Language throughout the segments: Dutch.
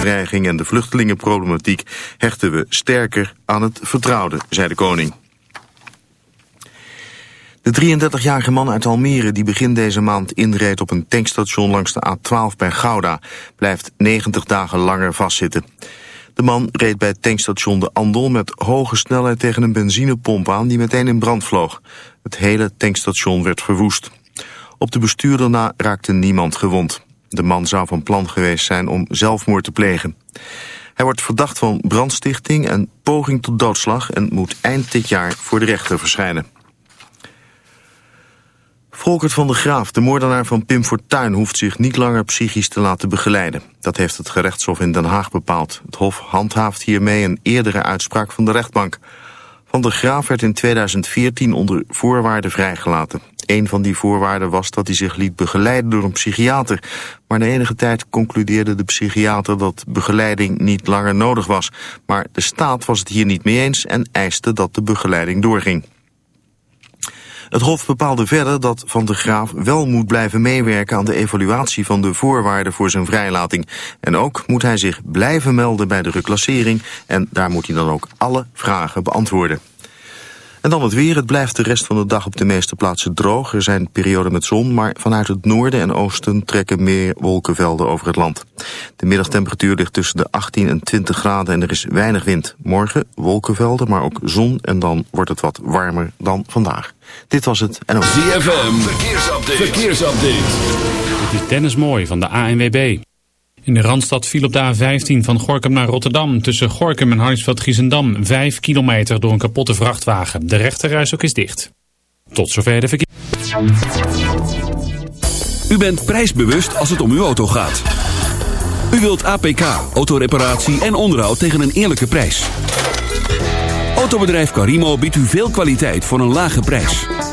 dreiging en de vluchtelingenproblematiek hechten we sterker aan het vertrouwde, zei de koning. De 33-jarige man uit Almere die begin deze maand inreed op een tankstation langs de A12 bij Gouda blijft 90 dagen langer vastzitten. De man reed bij het tankstation De Andel met hoge snelheid tegen een benzinepomp aan die meteen in brand vloog. Het hele tankstation werd verwoest. Op de bestuurder na raakte niemand gewond. De man zou van plan geweest zijn om zelfmoord te plegen. Hij wordt verdacht van brandstichting en poging tot doodslag... en moet eind dit jaar voor de rechter verschijnen. Volkert van der Graaf, de moordenaar van Pim Fortuyn... hoeft zich niet langer psychisch te laten begeleiden. Dat heeft het gerechtshof in Den Haag bepaald. Het hof handhaaft hiermee een eerdere uitspraak van de rechtbank. Van der Graaf werd in 2014 onder voorwaarden vrijgelaten. Een van die voorwaarden was dat hij zich liet begeleiden door een psychiater. Maar na enige tijd concludeerde de psychiater dat begeleiding niet langer nodig was. Maar de staat was het hier niet mee eens en eiste dat de begeleiding doorging. Het Hof bepaalde verder dat Van der Graaf wel moet blijven meewerken aan de evaluatie van de voorwaarden voor zijn vrijlating. En ook moet hij zich blijven melden bij de reclassering en daar moet hij dan ook alle vragen beantwoorden. En dan het weer. Het blijft de rest van de dag op de meeste plaatsen droog. Er zijn perioden met zon, maar vanuit het noorden en oosten trekken meer wolkenvelden over het land. De middagtemperatuur ligt tussen de 18 en 20 graden en er is weinig wind. Morgen wolkenvelden, maar ook zon en dan wordt het wat warmer dan vandaag. Dit was het en ZFM, verkeersupdate. verkeersupdate. Dit is Dennis Mooi van de ANWB. In de Randstad viel op de A15 van Gorkum naar Rotterdam. Tussen Gorkum en Harningsveld-Giezendam. Vijf kilometer door een kapotte vrachtwagen. De rechterreis ook is dicht. Tot zover de verkeer. U bent prijsbewust als het om uw auto gaat. U wilt APK, autoreparatie en onderhoud tegen een eerlijke prijs. Autobedrijf Carimo biedt u veel kwaliteit voor een lage prijs.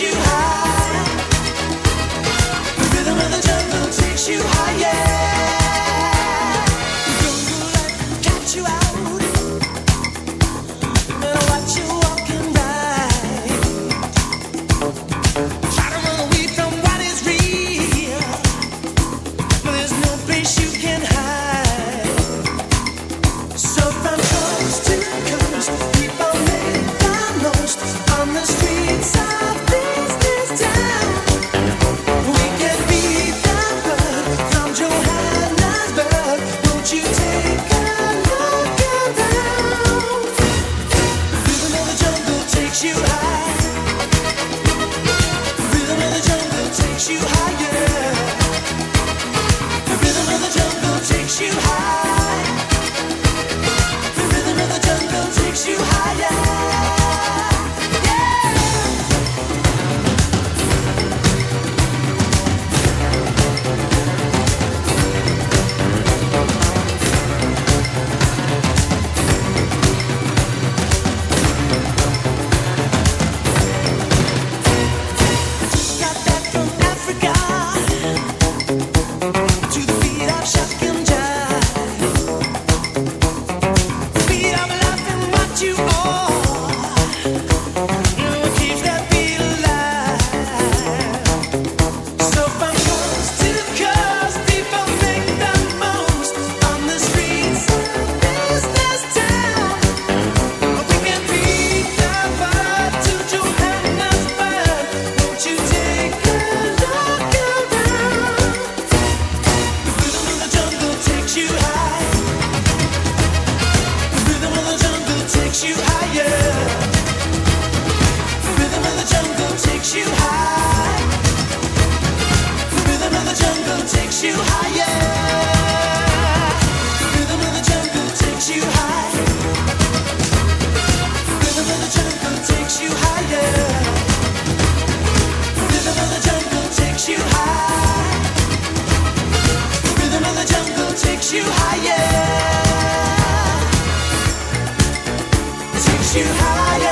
You you high rhythm of the jungle takes you high. Rhythm of the jungle takes you high, yeah. Rhythm of the jungle takes you high. Rhythm of the jungle takes you high. Takes you higher.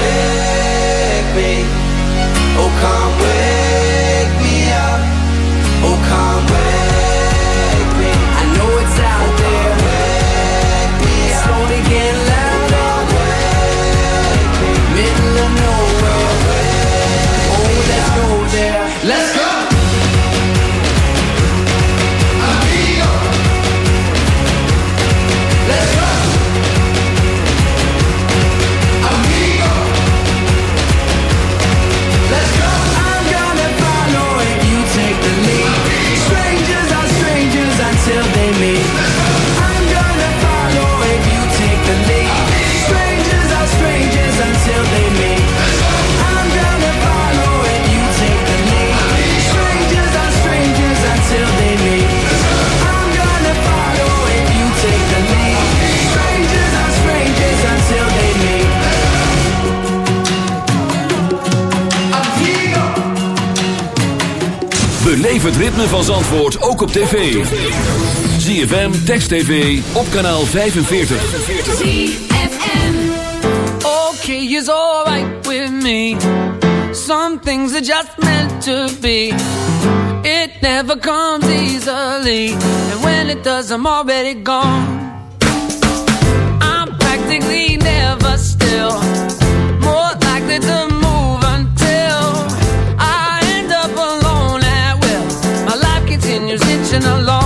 Beleef het ritme van Zandvoort ook op tv. ZFM, Text TV, op kanaal 45. Okay, is alright with me. Some things are just meant to be. It never comes easily. And when it does, I'm already gone. I'm practically never still. More likely to emotional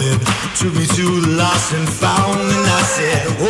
wanted to be too lost and found. And I said,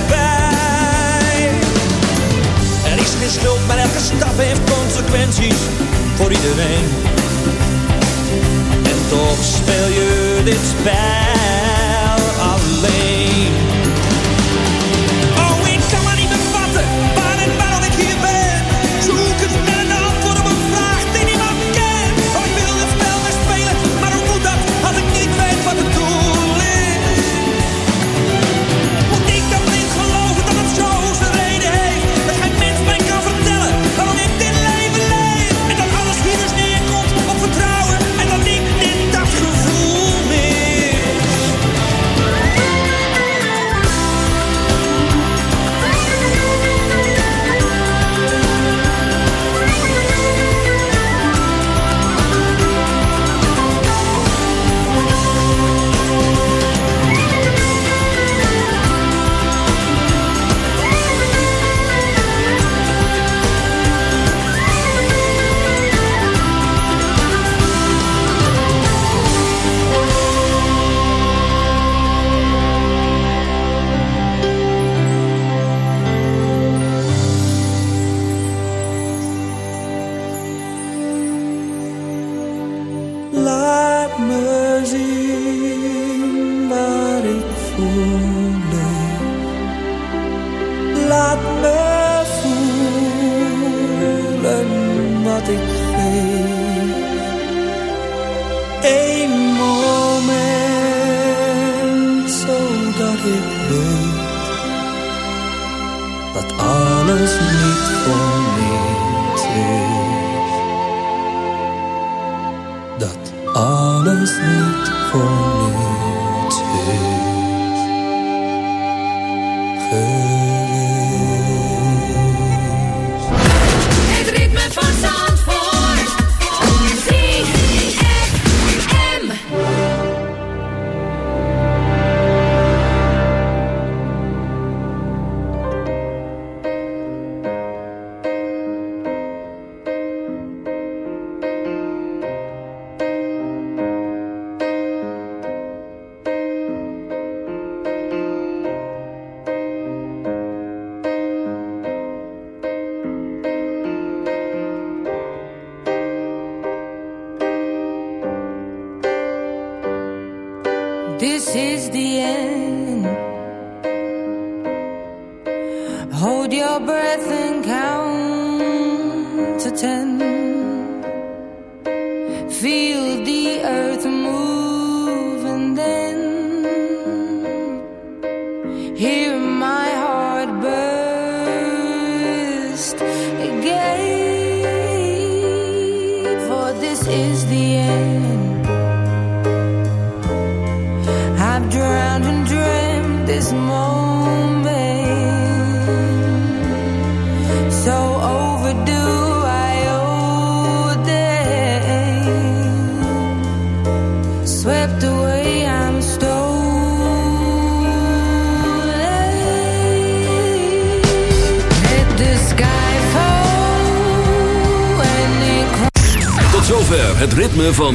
elke stap heeft consequenties voor iedereen. En toch speel je dit spel alleen.